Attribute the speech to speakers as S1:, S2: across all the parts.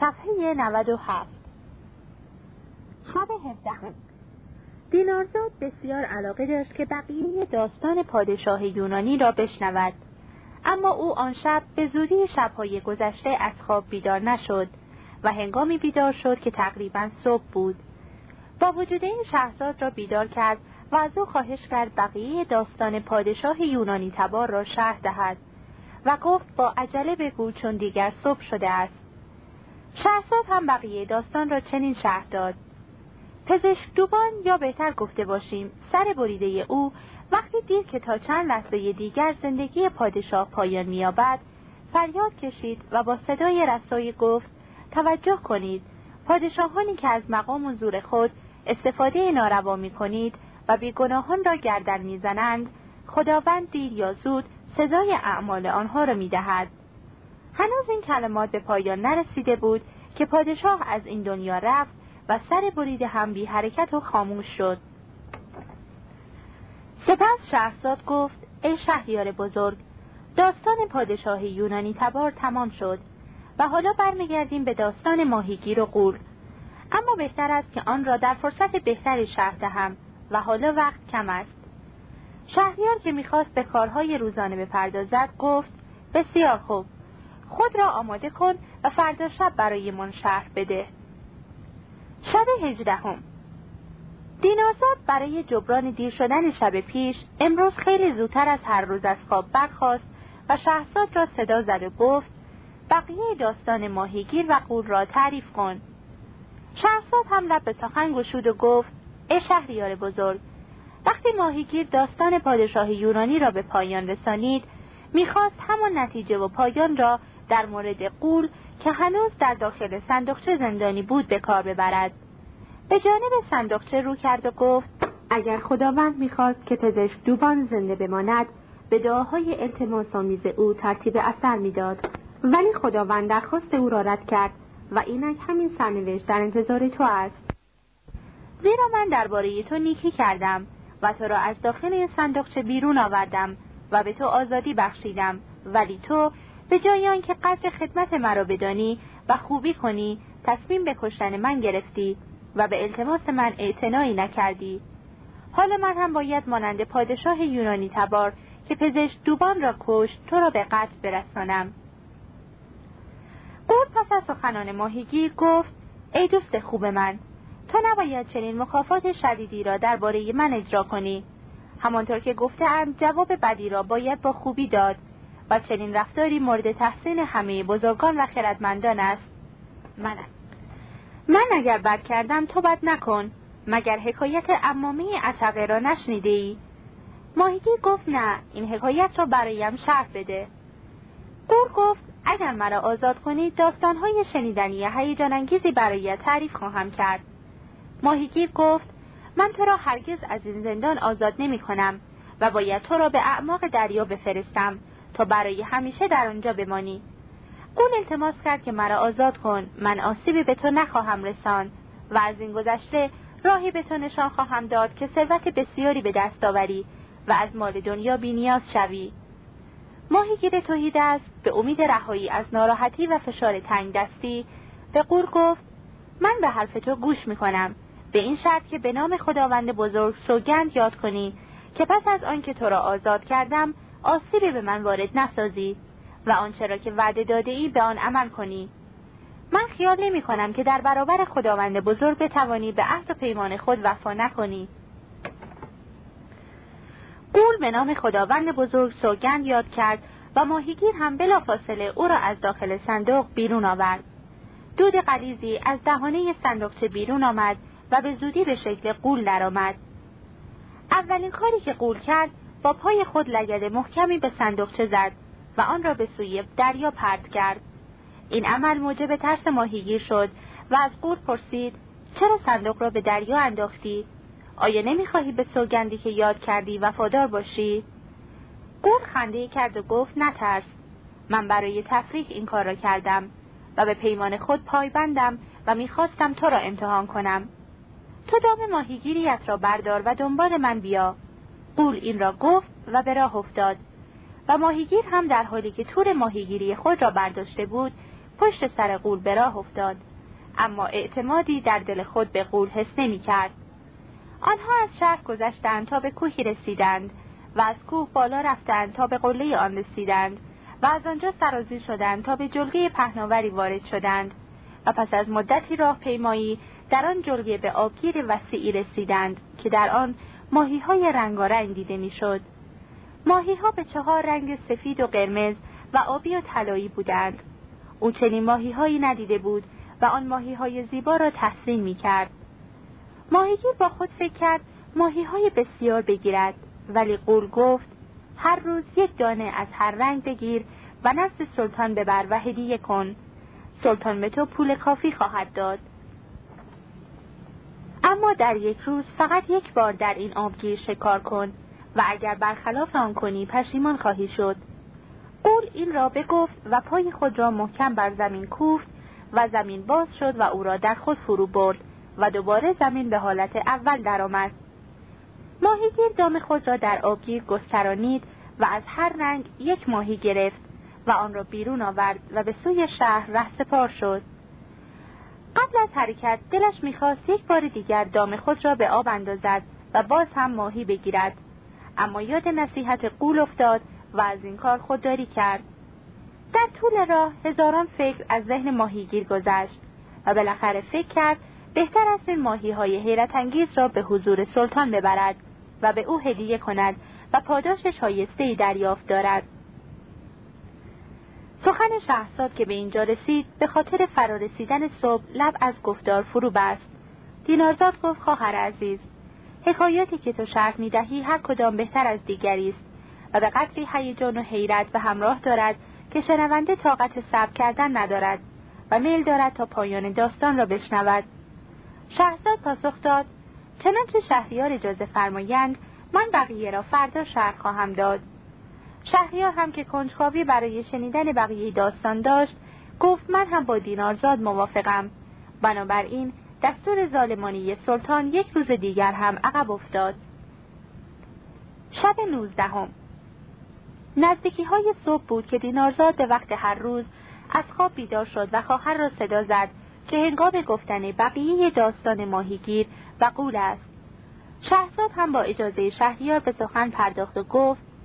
S1: صفحه 97 شب هفدهم. دینارزاد بسیار علاقه داشت که بقیه داستان پادشاه یونانی را بشنود. اما او آن شب به زودی شبهای گذشته از خواب بیدار نشد و هنگامی بیدار شد که تقریبا صبح بود. با وجود این شهرزاد را بیدار کرد و از او خواهش کرد بقیه داستان پادشاه یونانی تبار را شرح دهد و گفت با عجله بگو چون دیگر صبح شده است. شهرزاد هم بقیه داستان را چنین شرح داد. پزشک دوبان یا بهتر گفته باشیم سر بریده او وقتی دید که تا چند لحظه دیگر زندگی پادشاه پایان مییابد فریاد کشید و با صدای رسایی گفت توجه کنید پادشاهانی که از مقام و زور خود استفاده ناروا می کنید و بیگناهان را گردن می‌زنند خداوند دیر یا زود سزای اعمال آنها را می‌دهد. هنوز این کلمات به پایان نرسیده بود که پادشاه از این دنیا رفت و سر بریده هم بی حرکت و خاموش شد. سپس شهرزاد گفت ای شهریار بزرگ داستان پادشاه یونانی تبار تمام شد و حالا برمیگردیم به داستان ماهیگیر و قول اما بهتر است که آن را در فرصت بهتری شرح دهم و حالا وقت کم است. شهریار که می‌خواست به کارهای روزانه بپردازد گفت بسیار خوب. خود را آماده کن و فردا شب برای من شرح بده. شب هجدهم. دینازاد برای جبران دیر شدن شب پیش امروز خیلی زودتر از هر روز از خواب برخاست و شهرزاد را صدا زد و گفت بقیه داستان ماهیگیر و قول را تعریف کن. شهرزاد هم لب به سخن گشود و گفت ای شهریار بزرگ وقتی ماهیگیر داستان پادشاه یونانی را به پایان رسانید می‌خواست همان نتیجه و پایان را در مورد قول که هنوز در داخل صندوقچه زندانی بود به کار ببرد. به جانب صندوقچه رو کرد و گفت اگر خداوند می‌خواست که پزشک دوبان زنده بماند به دعاهای التماس آمیز او ترتیب اثر می‌داد. ولی خداوند درخواست او را رد کرد و اینک همین سرنوشت در انتظار تو است. زیرا من درباره تو نیکی کردم و تو را از داخل صندوقچه بیرون آوردم و به تو آزادی بخشیدم. ولی تو به جای آنکه قدر خدمت مرا بدانی و خوبی کنی تصمیم به کشتن من گرفتی و به التماس من اعتنایی نکردی. حالا من هم باید مانند پادشاه یونانی تبار که پزشک دوبان را کشت تو را به قتل برسانم. قول پس از سخنان ماهیگیر گفت ای دوست خوب من تو نباید چنین مخافات شدیدی را درباره من اجرا کنی. همانطور که گفتهام جواب بدی را باید با خوبی داد. و چنین رفتاری مورد تحسین همه بزرگان و خردمندان است. من من اگر بد کردم تو بد نکن مگر حکایت امامه عتقه را نشنیده ای؟ ماهیگیر گفت نه این حکایت را برایم شرح بده. قور گفت اگر مرا آزاد کنید داستانهای شنیدنی هیجان انگیزی برایت تعریف خواهم کرد. ماهیگیر گفت من تو را هرگز از این زندان آزاد نمی کنم و باید تو را به اعماق دریا بفرستم. تا برای همیشه در آنجا بمانی. قول التماس کرد که مرا آزاد کن من آسیبی به تو نخواهم رسان و از این گذشته راهی به تو نشان خواهم داد که ثروت بسیاری به دست آوری و از مال دنیا بینیاز شوی. ماهیگیر توحید است به امید رهایی از ناراحتی و فشار تنگ دستی به قور گفت من به حرف تو گوش می‌کنم. به این شرط که به نام خداوند بزرگ سوگند یاد کنی که پس از آنکه تو را آزاد کردم آسیبی به من وارد نسازی و آنچه را که وعده داده ای به آن عمل کنی. من خیال نمی کنم که در برابر خداوند بزرگ بتوانی به عهد و پیمان خود وفا نکنی. قول به نام خداوند بزرگ سوگند یاد کرد و ماهیگیر هم بلافاصله او را از داخل صندوق بیرون آورد. دود قلیزی از دهانه صندوقچه بیرون آمد و به زودی به شکل قول درآمد. اولین کاری که قول کرد پای خود لگد محکمی به صندوقچه زد و آن را به سوی دریا پرت کرد. این عمل موجب ترس ماهیگیر شد و از قول پرسید چرا صندوق را به دریا انداختی؟ آیا نمی‌خواهی به سوگندی که یاد کردی وفادار باشی؟ قول خنده کرد و گفت نترس. من برای تفریح این کار را کردم و به پیمان خود پایبندم و می‌خواستم تو را امتحان کنم. تو دام ماهیگیریت را بردار و دنبال من بیا. قول این را گفت و به راه افتاد و ماهیگیر هم در حالی که تور ماهیگیری خود را برداشته بود پشت سر قول به راه افتاد اما اعتمادی در دل خود به قول حس نمی کرد. آنها از شهر گذشتند تا به کوهی رسیدند و از کوه بالا رفتند تا به قله آن رسیدند و از آنجا سرازی شدند تا به جلگه پهناوری وارد شدند و پس از مدتی راه پیمایی در آن جلگه به آبگیر وسیعی رسیدند که در آن ماهی های رنگارنگ دیده می‌شد. ماهی ها به چهار رنگ سفید و قرمز و آبی و طلایی بودند. او چنین ماهی هایی ندیده بود و آن ماهی های زیبا را تحسین می کرد. ماهیگیر با خود فکر کرد ماهی های بسیار بگیرد ولی قول گفت هر روز یک دانه از هر رنگ بگیر و نزد سلطان ببر و هدیه کن سلطان به تو پول کافی خواهد داد اما در یک روز فقط یک بار در این آبگیر شکار کن و اگر برخلاف آن کنی پشیمان خواهی شد. قول این را بگفت و پای خود را محکم بر زمین کوفت و زمین باز شد و او را در خود فرو برد و دوباره زمین به حالت اول درآمد. ماهیگیر دام خود را در آبگیر گسترانید و از هر رنگ یک ماهی گرفت و آن را بیرون آورد و به سوی شهر رهسپار شد. قبل از حرکت دلش می‌خواست یک بار دیگر دام خود را به آب اندازد و باز هم ماهی بگیرد. اما یاد نصیحت قول افتاد و از این کار خودداری کرد. در طول راه هزاران فکر از ذهن ماهیگیر گذشت و بالاخره فکر کرد بهتر است این ماهی های حیرت انگیز را به حضور سلطان ببرد و به او هدیه کند و پاداش شایسته ای دریافت دارد. سخن شهرزاد که به اینجا رسید به خاطر فرارسیدن صبح لب از گفتار فرو بست. دینارزاد گفت خواهر عزیز حکایاتی که تو شرح می‌دهی هر کدام بهتر از دیگری است و به قدری هیجان و حیرت به همراه دارد که شنونده طاقت صبر کردن ندارد و میل دارد تا پایان داستان را بشنود. شهرزاد پاسخ داد چنانچه شهریار اجازه فرمایند من بقیه را فردا شهر خواهم داد. شهریار هم که کنجکاوی برای شنیدن بقیه داستان داشت گفت من هم با دینارزاد موافقم. بنابراین دستور ظالمانی سلطان یک روز دیگر هم عقب افتاد. شب نوزدهم. نزدیکی های صبح بود که دینارزاد به وقت هر روز از خواب بیدار شد و خواهر را صدا زد که هنگام گفتن بقیه داستان ماهیگیر و قول است. شهزاد هم با اجازه شهریار به سخن پرداخت و گفت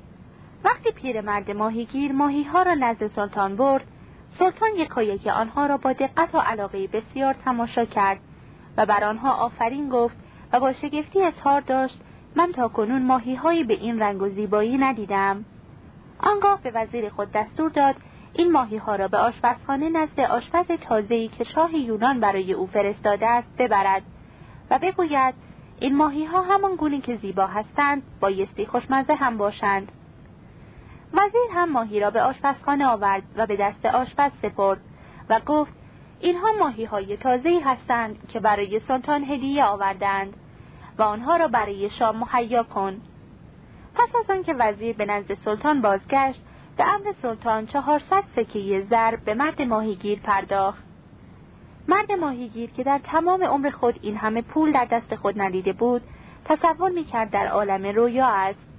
S1: وقتی پیرمرد ماهیگیر ماهی ها را نزد سلطان برد سلطان یکایک آنها را با دقت و علاقه بسیار تماشا کرد و بر آنها آفرین گفت و با شگفتی اظهار داشت من تا کنون ماهی به این رنگ و زیبایی ندیدم. آنگاه به وزیر خود دستور داد این ماهی ها را به آشپزخانه نزد آشپز تازه‌ای که شاه یونان برای او فرستاده است ببرد و بگوید این ماهی ها همان گونه که زیبا هستند بایستی خوشمزه هم باشند. وزیر هم ماهی را به آشپزخانه آورد و به دست آشپز سپرد و گفت اینها ماهی های تازه‌ای هستند که برای سلطان هدیه آوردند و آنها را برای شام مهیا کن. پس از آنکه وزیر به نزد سلطان بازگشت به امر سلطان چهارصد سکه زر به مرد ماهیگیر پرداخت. مرد ماهیگیر که در تمام عمر خود این همه پول در دست خود ندیده بود تصور می‌کرد در عالم رویا است.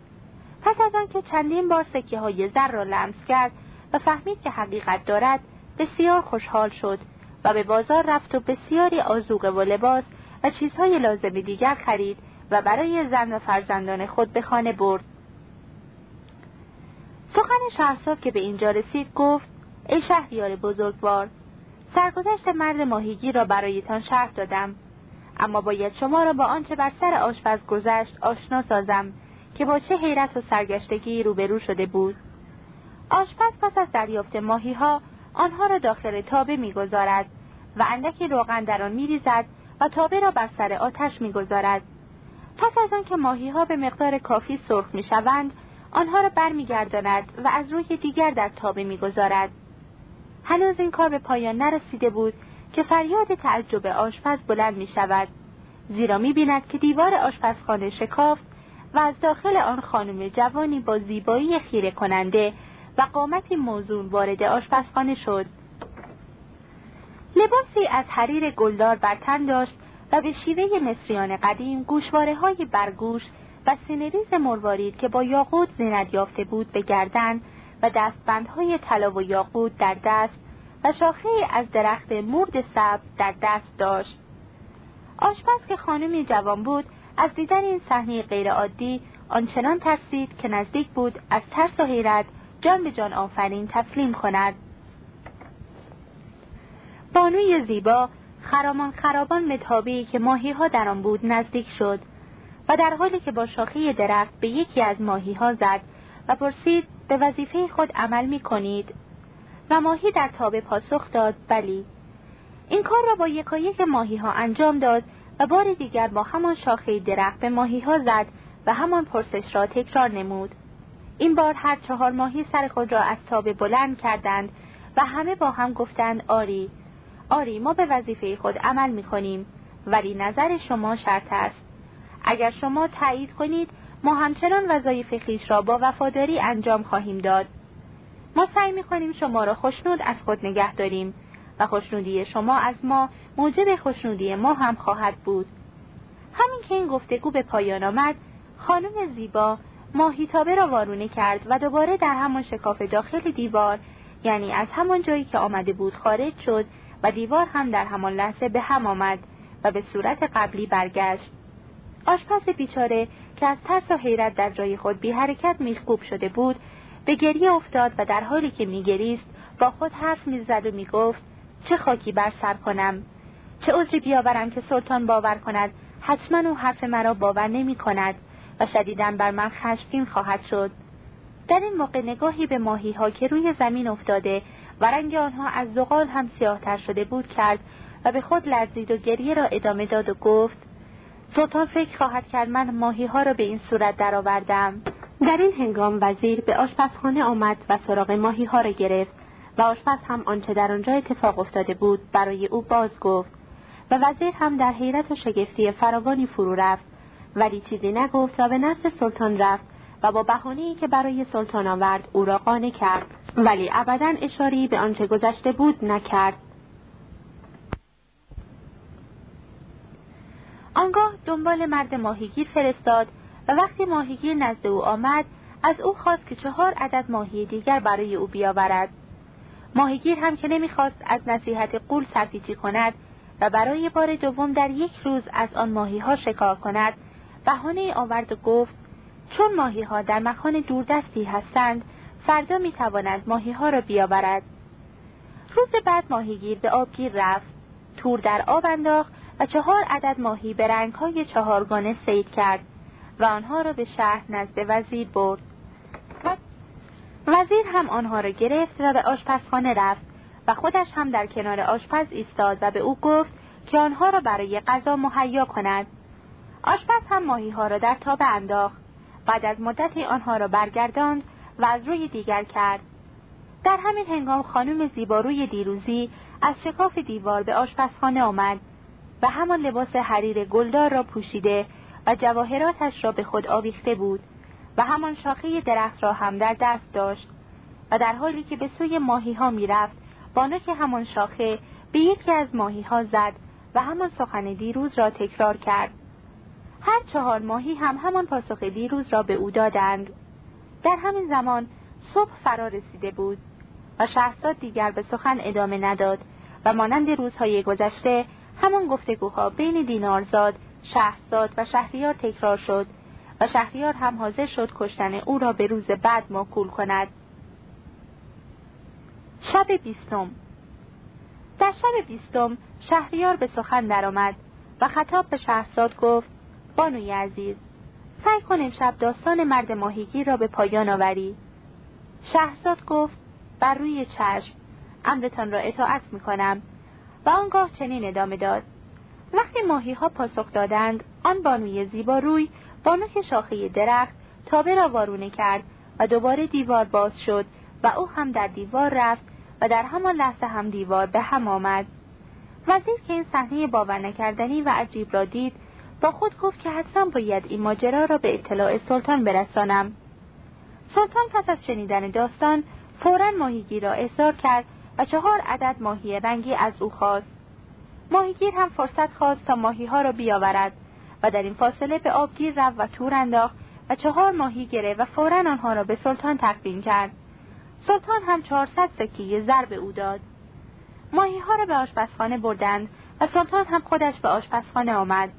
S1: پس از آنکه چندین بار سکه های زر را لمس کرد و فهمید که حقیقت دارد بسیار خوشحال شد و به بازار رفت و بسیاری آزوقه و لباس و چیزهای لازم دیگر خرید و برای زن و فرزندان خود به خانه برد. سخن شهرزاد که به اینجا رسید گفت ای شهریار بزرگوار سرگذشت مرد ماهیگی را برایتان شرح دادم اما باید شما را با آنچه بر سر آشپز گذشت آشنا سازم که با چه حیرت و سرگشتگی روبرو شده بود. آشپز پس از دریافت ماهی ها آنها را داخل تابه می‌گذارد و اندکی روغن در آن میریزد و تابه را بر سر آتش می‌گذارد. پس از آنکه ماهی ها به مقدار کافی سرخ می‌شوند آنها را برمیگرداند و از روی دیگر در تابه می‌گذارد. هنوز این کار به پایان نرسیده بود که فریاد تعجب آشپز بلند می شود زیرا می بیند که دیوار آشپزخانه شکافت و از داخل آن خانم جوانی با زیبایی خیره کننده و قامتی موزون وارد آشپزخانه شد. لباسی از حریر گلدار بر تن داشت و به شیوه مصریان قدیم گوشواره های بر گوش و سینه‌ریز مروارید که با یاقوت زینت یافته بود به گردن و دستبندهای طلا و یاقوت در دست و شاخه‌ای از درخت مورد سبز در دست داشت. آشپز که خانمی جوان بود از دیدن این صحنه غیرعادی آنچنان ترسید که نزدیک بود از ترس و حیرت جان به جان آفرین تسلیم کند. بانوی زیبا خرامان خرابان متابی که ماهی ها در آن بود نزدیک شد و در حالی که با شاخه درخت به یکی از ماهی ها زد و پرسید به وظیفه خود عمل می کنید؟ و ماهی در تابه پاسخ داد بلی. این کار را با یکایک ماهی ها انجام داد و بار دیگر با همان شاخه درخت به ماهی ها زد و همان پرسش را تکرار نمود. این بار هر چهار ماهی سر خود را از تابه بلند کردند و همه با هم گفتند آری آری ما به وظیفه خود عمل می کنیم ولی نظر شما شرط است. اگر شما تایید کنید ما همچنان وظایف خیش را با وفاداری انجام خواهیم داد. ما سعی می کنیم شما را خوشنود از خود نگه داریم. و خوشنودی شما از ما موجب خوشنودی ما هم خواهد بود. همین که این گفتگو به پایان آمد خانم زیبا ماهیتابه را وارونه کرد و دوباره در همان شکاف داخل دیوار یعنی از همان جایی که آمده بود خارج شد و دیوار هم در همان لحظه به هم آمد و به صورت قبلی برگشت. آشپز بیچاره که از ترس و حیرت در جای خود بی حرکت میخکوب شده بود به گریه افتاد و در حالی که میگریست با خود حرف می‌زد و می‌گفت چه خاکی بر سر کنم؟ چه عذری بیاورم که سلطان باور کند؟ حتما او حرف مرا باور نمی کند و شدیدن بر من خشمگین خواهد شد. در این موقع نگاهی به ماهی ها که روی زمین افتاده و رنگ آنها از زغال هم سیاهتر شده بود کرد و به خود لرزید و گریه را ادامه داد و گفت سلطان فکر خواهد کرد من ماهی ها را به این صورت درآوردم. در این هنگام وزیر به آشپزخانه آمد و سراغ ماهی ها را گرفت. و آشپز هم آنچه در آنجا اتفاق افتاده بود برای او باز گفت و وزیر هم در حیرت و شگفتی فراوانی فرو رفت. ولی چیزی نگفت و به نفس سلطان رفت و با بهانه‌ای که برای سلطان آورد او را قانع کرد. ولی ابدا اشاری به آنچه گذشته بود نکرد. آنگاه دنبال مرد ماهیگیر فرستاد و وقتی ماهیگیر نزد او آمد از او خواست که چهار عدد ماهی دیگر برای او بیاورد. ماهیگیر هم که نمی‌خواست از نصیحت قول سرپیچی کند و برای بار دوم در یک روز از آن ماهی ها شکار کند بهانه آورد و گفت چون ماهی ها در مکان دوردستی هستند فردا می تواند ماهی ها را بیاورد. روز بعد ماهیگیر به آبگیر رفت تور در آب انداخت و چهار عدد ماهی به رنگ های چهارگانه سید کرد و آنها را به شهر نزد وزیر برد. وزیر هم آنها را گرفت و به آشپزخانه رفت و خودش هم در کنار آشپز ایستاد و به او گفت که آنها را برای غذا مهیا کند. آشپز هم ماهی ها را در تاب انداخت. بعد از مدتی آنها را برگرداند و از روی دیگر کرد. در همین هنگام خانم زیباروی دیروزی از شکاف دیوار به آشپزخانه آمد و همان لباس حریر گلدار را پوشیده و جواهراتش را به خود آویخته بود. و همان شاخه درخت را هم در دست داشت و در حالی که به سوی ماهی ها می رفت که همان شاخه به یکی از ماهی ها زد و همان سخن دیروز را تکرار کرد. هر چهار ماهی هم همان پاسخ دیروز را به او دادند. در همین زمان صبح فرا رسیده بود و شهرزاد دیگر به سخن ادامه نداد و مانند روزهای گذشته همان گفتگوها بین دینارزاد شهرزاد و شهریار تکرار شد. و شهریار هم حاضر شد کشتن او را به روز بعد ماکول کند. شب بیستم. در شب بیستم شهریار به سخن درآمد و خطاب به شهرزاد گفت بانوی عزیز سعی کن امشب داستان مرد ماهیگیر را به پایان آوری. شهرزاد گفت بر روی چشم امرتان را اطاعت می کنم و آنگاه چنین ادامه داد. وقتی ماهی ها پاسخ دادند آن بانوی زیبا روی بانو که شاخه درخت تابه را وارونه کرد و دوباره دیوار باز شد و او هم در دیوار رفت و در همان لحظه هم دیوار به هم آمد. وزیر که این صحنه باور نکردنی و عجیب را دید با خود گفت که حتما باید این ماجرا را به اطلاع سلطان برسانم. سلطان پس از شنیدن داستان فورا ماهیگیر را احضار کرد و چهار عدد ماهی رنگی از او خواست. ماهیگیر هم فرصت خواست تا ماهی ها را بیاورد. و در این فاصله به آبگیر رفت و تور انداخت و چهار ماهی گرفت و فورا آنها را به سلطان تقدیم کرد. سلطان هم چهارصد سکه زر به او داد. ماهی ها را به آشپزخانه بردند و سلطان هم خودش به آشپزخانه آمد.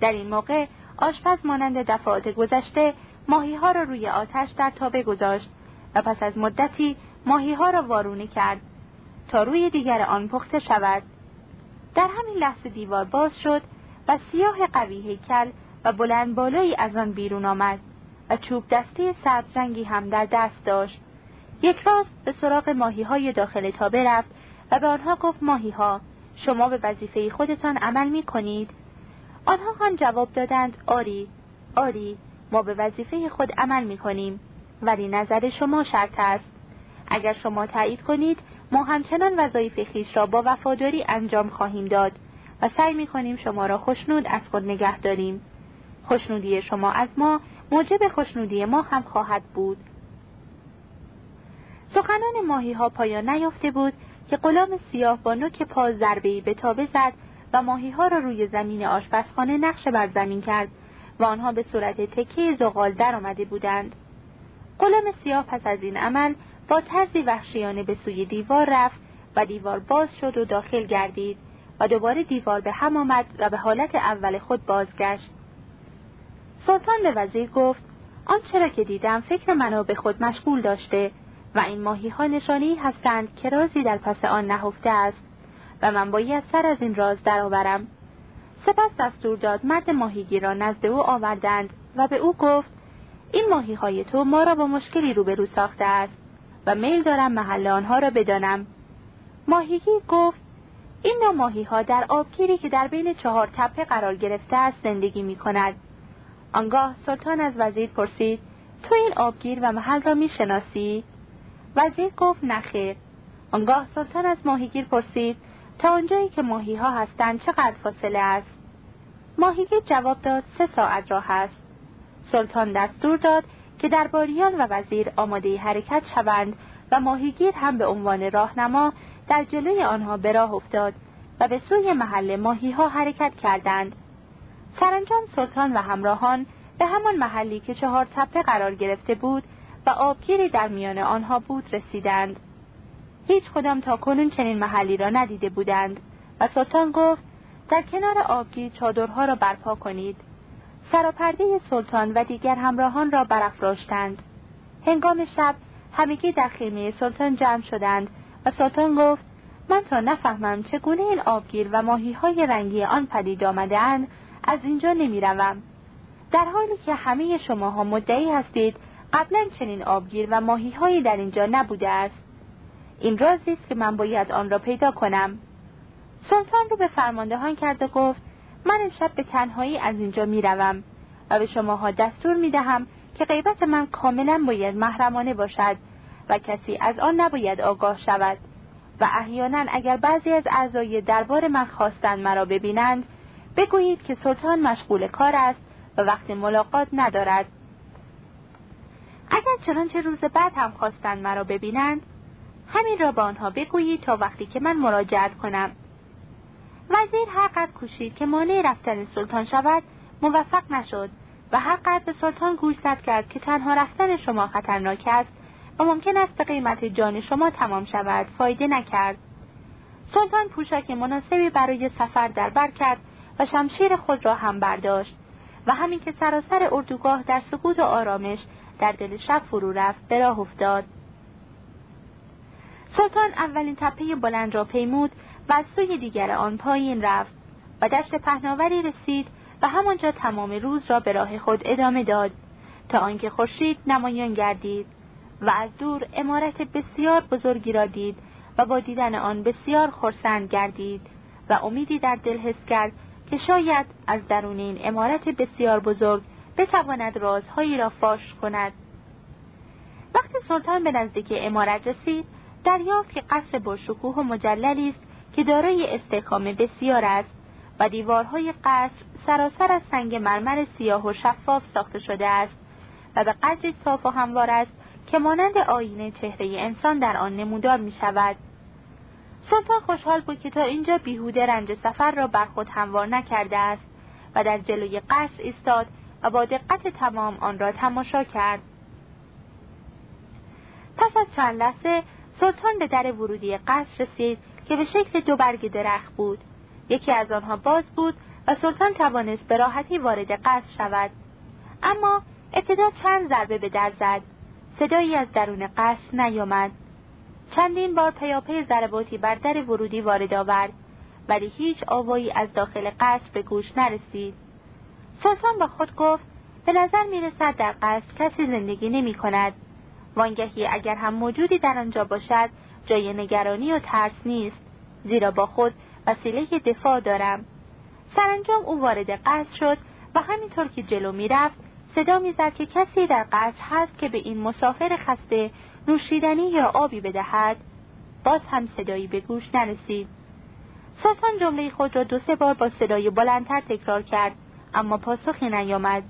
S1: در این موقع آشپز مانند دفعات گذشته ماهی ها را روی آتش در تابه گذاشت و پس از مدتی ماهی ها را وارونه کرد تا روی دیگر آن پخته شود. در همین لحظه دیوار باز شد و سیاه قوی هیکل و بلند بالایی از آن بیرون آمد و چوب دستی سبز رنگی هم در دست داشت. یک راست به سراغ ماهی های داخل تابه رفت و به آنها گفت ماهی ها شما به وظیفه خودتان عمل می کنید آنها هم جواب دادند آری آری ما به وظیفه خود عمل می کنیم ولی نظر شما شرط است. اگر شما تایید کنید ما همچنان وظایف خیش را با وفاداری انجام خواهیم داد. و سعی می کنیم شما را خوشنود از خود نگه داریم. خوشنودی شما از ما موجب خوشنودی ما هم خواهد بود. سخنان ماهی ها پایان نیافته بود که غلام سیاه با نوک پا ضربه به تابه زد و ماهی ها را روی زمین آشپزخانه نقش بر زمین کرد و آنها به صورت تکه زغال در آمده بودند. غلام سیاه پس از این عمل با طرزی وحشیانه به سوی دیوار رفت و دیوار باز شد و داخل گردید. و دوباره دیوار به هم آمد و به حالت اول خود بازگشت. سلطان به وزیر گفت آنچه را که دیدم فکر منو به خود مشغول داشته و این ماهی ها نشانی هستند که رازی در پس آن نهفته است و من باید سر از این راز درآورم. سپس دستور داد مرد ماهیگیر را نزد او آوردند و به او گفت این ماهی های تو ما را با مشکلی روبرو ساخته است و میل دارم محل آنها را بدانم. ماهیگیر گفت این نوع ماهی ها در آبگیری که در بین چهار تپه قرار گرفته است زندگی می کند آنگاه سلطان از وزیر پرسید تو این آبگیر و محل را می شناسی؟ وزیر گفت نخیر آنگاه سلطان از ماهیگیر پرسید تا آنجایی که ماهی ها هستند چقدر فاصله است؟ ماهیگیر جواب داد سه ساعت راه است. سلطان دستور داد که درباریان و وزیر آماده حرکت شوند و ماهیگیر هم به عنوان راهنما در جلوی آنها به راه افتاد و به سوی محل ماهی ها حرکت کردند. سرانجام سلطان و همراهان به همان محلی که چهار تپه قرار گرفته بود و آبگیری در میان آنها بود رسیدند. هیچ کدام تا کنون چنین محلی را ندیده بودند و سلطان گفت در کنار آبگیر چادرها را برپا کنید. سراپرده سلطان و دیگر همراهان را برافراشتند. هنگام شب همگی در خیمه سلطان جمع شدند و گفت من تا نفهمم چگونه این آبگیر و ماهی های رنگی آن پدید آمده از اینجا نمی روم. در حالی که همه شماها مدعی هستید قبلا چنین آبگیر و ماهی هایی در اینجا نبوده است. این رازی است که من باید آن را پیدا کنم. سلطان رو به فرماندهان کرد و گفت من امشب به تنهایی از اینجا می‌روم و به شماها دستور می دهم که غیبت من کاملا باید محرمانه باشد. و کسی از آن نباید آگاه شود. و احیانا اگر بعضی از اعضای دربار من خواستند مرا ببینند بگویید که سلطان مشغول کار است و وقت ملاقات ندارد. اگر چنانچه روز بعد هم خواستند مرا ببینند همین را به آنها بگویید تا وقتی که من مراجعت کنم. وزیر هر قدر کوشید که مانع رفتن سلطان شود موفق نشد و هر به سلطان گوشزد کرد که تنها رفتن شما خطرناک است و ممکن است به قیمت جان شما تمام شود. فایده نکرد. سلطان پوشاک مناسبی برای سفر در بر کرد و شمشیر خود را هم برداشت و همین که سراسر اردوگاه در سکوت و آرامش در دل شب فرو رفت به راه افتاد. سلطان اولین تپه بلند را پیمود و از سوی دیگر آن پایین رفت و دشت پهناوری رسید و همانجا تمام روز را به راه خود ادامه داد تا آنکه خورشید نمایان گردید. و از دور امارت بسیار بزرگی را دید و با دیدن آن بسیار خرسند گردید و امیدی در دل حس کرد که شاید از درون این امارت بسیار بزرگ بتواند رازهایی را فاش کند. وقتی سلطان به نزدیک امارت رسید دریافت که قصر برشکوه و مجللی است که دارای استحکام بسیار است و دیوارهای قصر سراسر از سنگ مرمر سیاه و شفاف ساخته شده است و به قدری صاف و هموار است که مانند آینه چهره انسان در آن نمودار می شود. سلطان خوشحال بود که تا اینجا بیهوده رنج سفر را بر خود هموار نکرده است و در جلوی قصر ایستاد و با دقت تمام آن را تماشا کرد. پس از چند لحظه سلطان به در ورودی قصر رسید که به شکل دو برگ درخت بود یکی از آنها باز بود و سلطان توانست به راحتی وارد قصر شود اما ابتدا چند ضربه به در زد صدایی از درون قصر نیامد. چندین بار پیاپی ضرباتی بر در ورودی وارد آورد ولی هیچ آوایی از داخل قصر به گوش نرسید. سلطان با خود گفت به نظر می رسد در قصر کسی زندگی نمی کند وانگهی اگر هم موجودی در آنجا باشد جای نگرانی و ترس نیست زیرا با خود وسیله دفاع دارم. سرانجام او وارد قصر شد و همینطور که جلو می‌رفت صدا می‌زد که کسی در قصر هست که به این مسافر خسته نوشیدنی یا آبی بدهد. باز هم صدایی به گوش نرسید. سلطان جمله خود را دو سه بار با صدای بلندتر تکرار کرد اما پاسخی نیامد.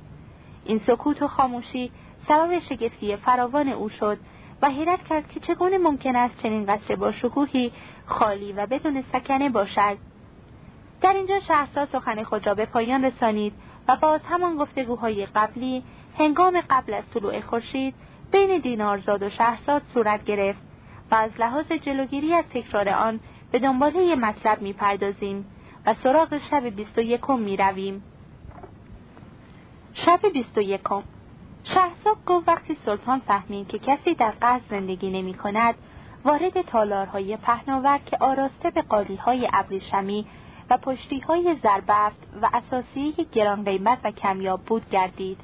S1: این سکوت و خاموشی سبب شگفتی فراوان او شد و حیرت کرد که چگونه ممکن است چنین قصر با شکوهی خالی و بدون سکنه باشد. در اینجا شهرزاد سخن خود را به پایان رسانید. و باز همان گفتگوهای قبلی هنگام قبل از طلوع خورشید بین دینارزاد و شهرزاد صورت گرفت و از لحاظ جلوگیری از تکرار آن به دنباله مطلب می‌پردازیم و سراغ شب بیست و یکم می‌رویم. شب بیست و یکم. شهرزاد گفت وقتی سلطان فهمید که کسی در قصد زندگی نمی کند وارد تالارهای پهناور که آراسته به قالیهای ابریشمی و پشتیهای زربفت و اساسی گران قیمت و کمیاب بود گردید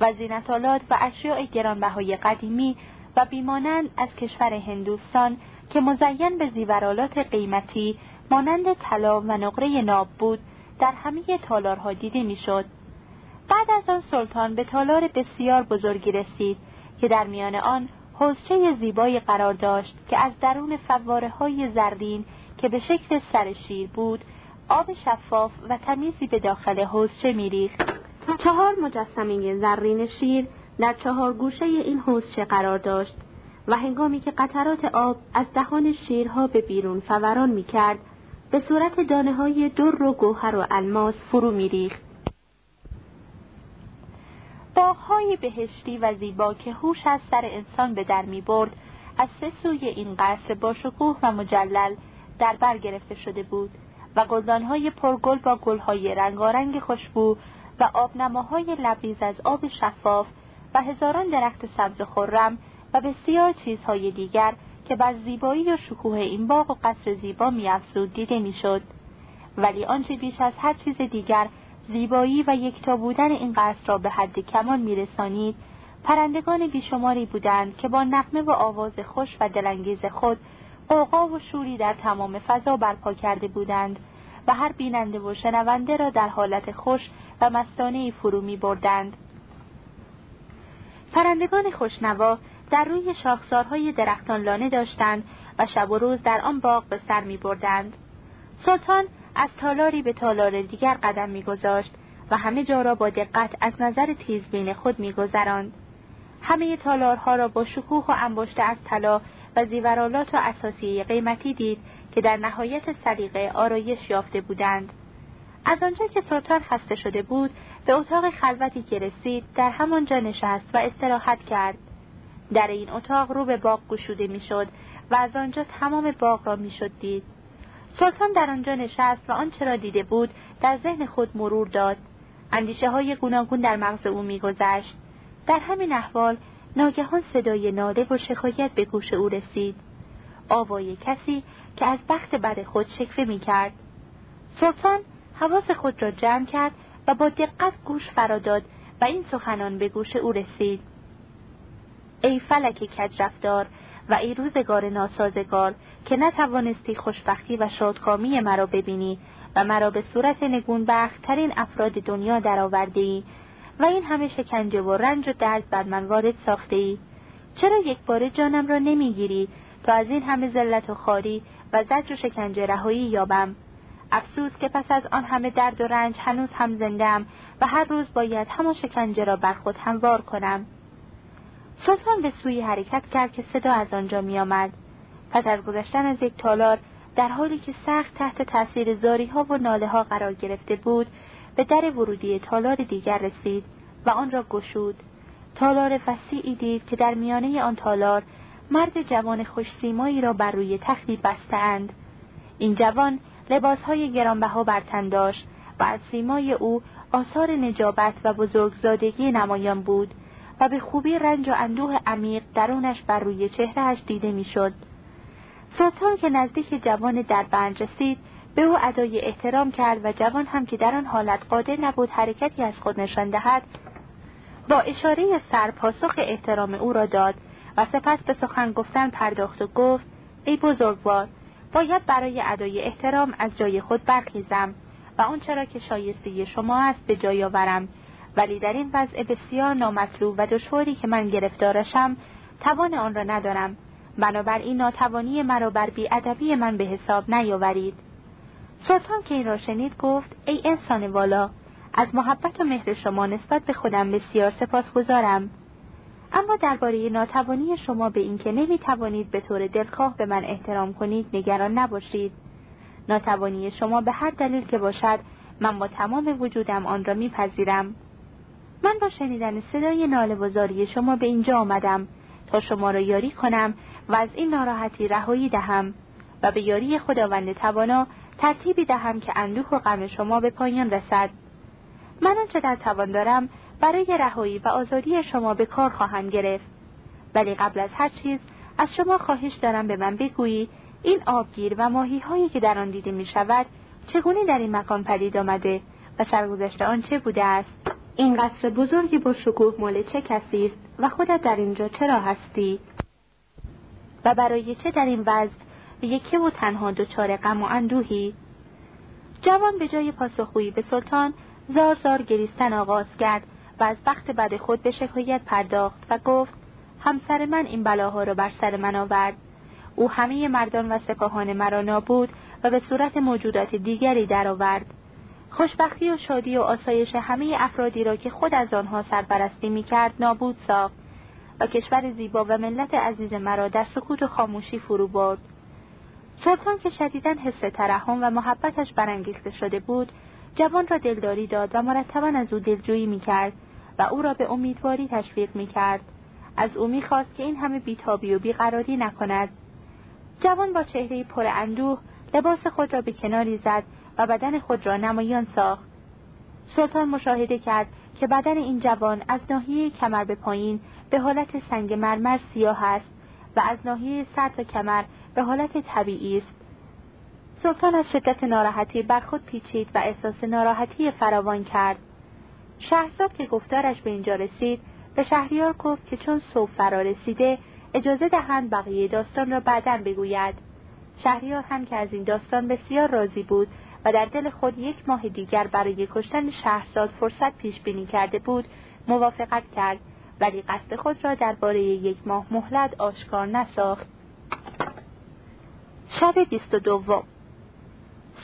S1: و زینتالات و اشیاء گرانبهای قدیمی و بیمانند از کشور هندوستان که مزین به زیورالات قیمتی مانند طلا و نقره ناب بود در همه تالارها دیده می‌شد. بعد از آن سلطان به تالار بسیار بزرگی رسید که در میان آن حوزچه زیبایی قرار داشت که از درون فواره های زرین که به شکل سر شیر بود آب شفاف و تمیزی به داخل حوزچه میریخت. چهار مجسمه زرین شیر در چهار گوشه این حوزچه قرار داشت و هنگامی که قطرات آب از دهان شیرها به بیرون فوران می‌کرد به صورت دانه های در و گوهر و الماس فرو میریخت. باغهای بهشتی و زیبا که هوش از سر انسان به در می برد از سه سوی این قصر با شکوه و مجلل در بر گرفته شده بود. و گلدانهای پرگل با گلهای رنگارنگ خوشبو و آبنماهای لبریز از آب شفاف و هزاران درخت سبز خرم و بسیار چیزهای دیگر که بر زیبایی و شکوه این باغ و قصر زیبا میافزود دیده می‌شد. ولی آنچه بیش از هر چیز دیگر زیبایی و یکتا بودن این قصر را به حد کمال میرسانید پرندگان بیشماری بودند که با نقمه و آواز خوش و دلانگیز خود قوقا و شوری در تمام فضا برپا کرده بودند و هر بیننده و شنونده را در حالت خوش و مستانه فرو می بردند. پرندگان خوشنوا در روی شاخسارهای درختان لانه داشتند و شب و روز در آن باغ به سر می بردند. سلطان از تالاری به تالار دیگر قدم میگذاشت و همه جا را با دقت از نظر تیزبین خود میگذراند همه تالارها را با شکوه و انباشته از طلا و زیورالات و اساسی قیمتی دید که در نهایت سلیقه آرایش یافته بودند. از آنجا که سلطان خسته شده بود به اتاق خلوتی که رسید در همانجا نشست و استراحت کرد. در این اتاق رو به باغ گشوده می‌شد و از آنجا تمام باغ را می‌شد دید. سلطان در آنجا نشست و آنچه را دیده بود در ذهن خود مرور داد. اندیشه های گوناگون در مغز او میگذشت. در همین احوال ناگهان صدای ناله و شکایت به گوش او رسید آوای کسی که از بخت بد خود شکفه می کرد. سلطان حواس خود را جمع کرد و با دقت گوش فرا داد و این سخنان به گوش او رسید ای فلک کج رفتار و ای روزگار ناسازگار که نتوانستی خوشبختی و شادکامی مرا ببینی و مرا به صورت ترین افراد دنیا درآورده ای و این همه شکنجه و رنج و درد بر من وارد ساخته ای چرا یک بار جانم را نمی‌گیری؟ تا از این همه ذلت و خاری و زجر و شکنجه رهایی یابم. افسوس که پس از آن همه درد و رنج هنوز هم زندم و هر روز باید همان شکنجه را بر خود هموار کنم. سلطان به سوی حرکت کرد که صدا از آنجا می آمد. پس از گذشتن از یک تالار در حالی که سخت تحت تاثیر زاری ها و ناله ها قرار گرفته بود به در ورودی تالار دیگر رسید و آن را گشود تالار وسیعی دید که در میانه آن تالار مرد جوان خوشسیمایی را بر روی تختی بستند این جوان لباسهای گرانبها بر تن داشت و از سیمای او آثار نجابت و بزرگزادگی نمایان بود و به خوبی رنج و اندوه عمیق درونش بر روی چهرهش دیده می‌شد. سلطان که نزدیک جوان در بنج رسید به او ادای احترام کرد و جوان هم که در آن حالت قادر نبود حرکتی از خود نشان دهد با اشاره سر پاسخ احترام او را داد و سپس به سخن گفتن پرداخت و گفت ای بزرگوار باید برای ادای احترام از جای خود برخیزم و آنچه را که شایسته شما است به جای آورم. ولی در این وضع بسیار نامطلوب و دشواری که من گرفتارشم توان آن را ندارم. بنابراین ناتوانی مرا بر بیادبی من به حساب نیاورید. سلطان که این را شنید گفت ای انسان والا از محبت و مهر شما نسبت به خودم بسیار سپاسگزارم اما درباره ناتوانی شما به اینکه نمی توانید به طور دلخواه به من احترام کنید نگران نباشید. ناتوانی شما به هر دلیل که باشد من با تمام وجودم آن را میپذیرم. من با شنیدن صدای ناله شما به اینجا آمدم تا شما را یاری کنم و از این ناراحتی رهایی دهم و به یاری خداوند توانا ترتیبی دهم که اندوه و غم شما به پایان رسد. من آنچه در توان دارم برای رهایی و آزادی شما به کار خواهم گرفت. ولی قبل از هر چیز از شما خواهش دارم به من بگویی این آبگیر و ماهی هایی که در آن دیده می شود چگونه در این مکان پدید آمده و سرگذشت آن چه بوده است؟ این قصر بزرگی با شکوه مال چه کسی است و خودت در اینجا چرا هستی؟ و برای چه در این وضع یکی و تنها دچار غم و اندوهی. جوان به جای پاسخگویی به سلطان زار زار گریستن آغاز کرد و از بخت بد خود به شکایت پرداخت و گفت همسر من این بلاها را بر سر من آورد. او همه مردان و سپاهان مرا نابود و به صورت موجودات دیگری درآورد. خوشبختی و شادی و آسایش همه افرادی را که خود از آنها سرپرستی می‌کرد نابود ساخت و کشور زیبا و ملت عزیز مرا در سکوت و خاموشی فرو برد. سلطان که شدیدا حس ترحم و محبتش برانگیخته شده بود جوان را دلداری داد و مرتبا از او دلجویی می‌کرد و او را به امیدواری تشویق می‌کرد. از او می‌خواست که این همه بیتابی و بیقراری نکند. جوان با چهره پر اندوه لباس خود را به کناری زد و بدن خود را نمایان ساخت. سلطان مشاهده کرد که بدن این جوان از ناحیه کمر به پایین به حالت سنگ مرمر سیاه است و از ناحیه سر تا کمر به حالت طبیعی است. سلطان از شدت ناراحتی بر خود پیچید و احساس ناراحتی فراوان کرد. شهرزاد که گفتارش به اینجا رسید به شهریار گفت که چون صبح فرا رسیده اجازه دهند بقیه داستان را بعدا بگوید. شهریار هم که از این داستان بسیار راضی بود و در دل خود یک ماه دیگر برای کشتن شهرزاد فرصت پیش بینی کرده بود موافقت کرد ولی قصد خود را درباره یک ماه مهلت آشکار نساخت. شب بیست و دوم.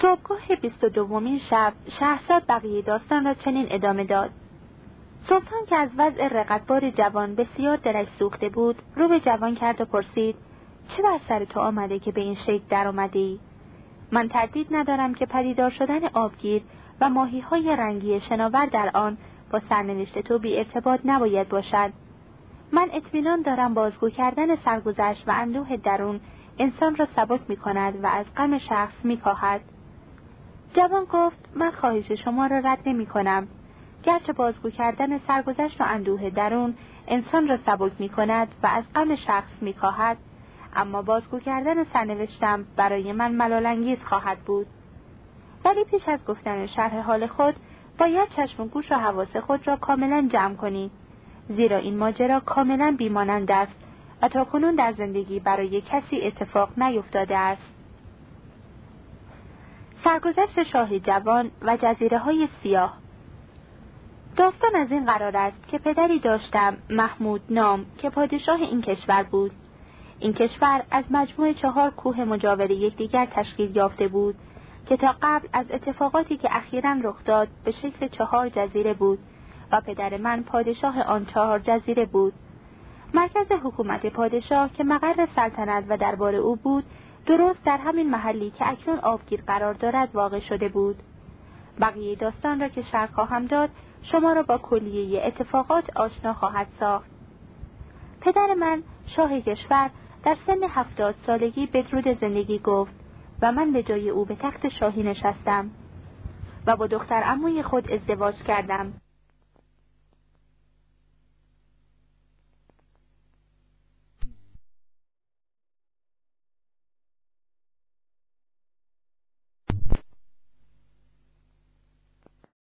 S1: صبحگاه بیست و دومین شب شهرزاد بقیه داستان را چنین ادامه داد. سلطان که از وضع رقتبار جوان بسیار دلش سوخته بود رو به جوان کرد و پرسید چه بر سر تو آمده که به این شکل در آمده من تردید ندارم که پدیدار شدن آبگیر و ماهی های رنگی شناور در آن با سرنوشت تو بی ارتباط نباید باشد. من اطمینان دارم بازگو کردن سرگذشت و اندوه درون انسان را سبک می کند و از غم شخص می کاهد. جوان گفت من خواهش شما را رد نمی کنم گرچه بازگو کردن سرگذشت و اندوه درون انسان را سبک می کند و از غم شخص می کاهد اما بازگو کردن سرنوشتم برای من ملالانگیز خواهد بود ولی پیش از گفتن شرح حال خود باید چشم و گوش و حواس خود را کاملا جمع کنی زیرا این ماجرا کاملا بیمانند است و تا کنون در زندگی برای کسی اتفاق نیفتاده است. سرگذشت شاه جوان و جزیره های سیاه. داستان از این قرار است که پدری داشتم محمود نام که پادشاه این کشور بود. این کشور از مجموع چهار کوه مجاور یکدیگر تشکیل یافته بود که تا قبل از اتفاقاتی که اخیرا رخ داد به شکل چهار جزیره بود و پدر من پادشاه آن چهار جزیره بود. مرکز حکومت پادشاه که مقر سلطنت و دربار او بود درست در همین محلی که اکنون آبگیر قرار دارد واقع شده بود. بقیه داستان را که شرح خواهم داد شما را با کلیه اتفاقات آشنا خواهد ساخت. پدر من شاه کشور در سن هفتاد سالگی بدرود زندگی گفت و من به جای او به تخت شاهی نشستم و با دختر عموی خود ازدواج کردم.